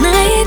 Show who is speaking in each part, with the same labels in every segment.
Speaker 1: night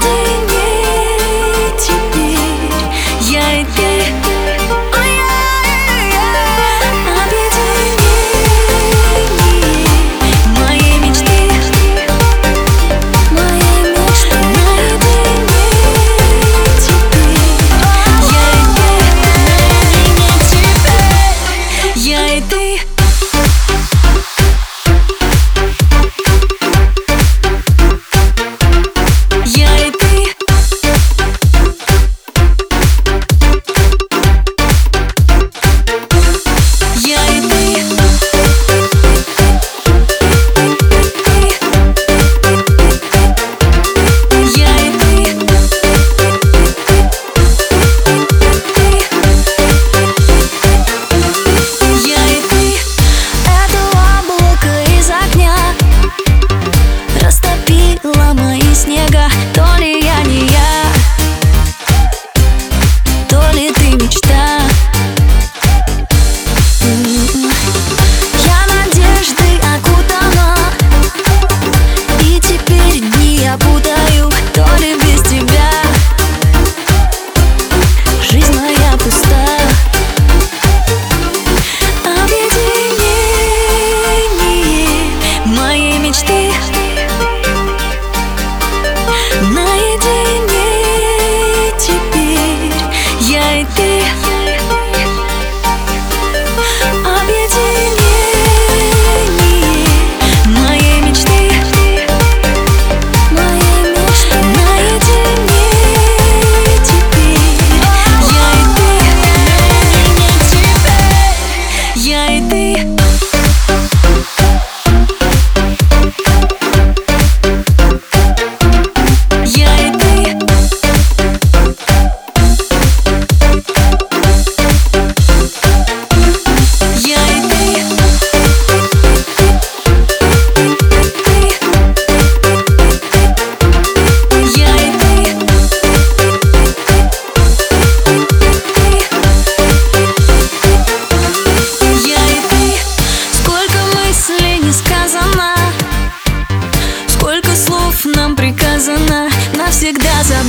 Speaker 1: всегда за.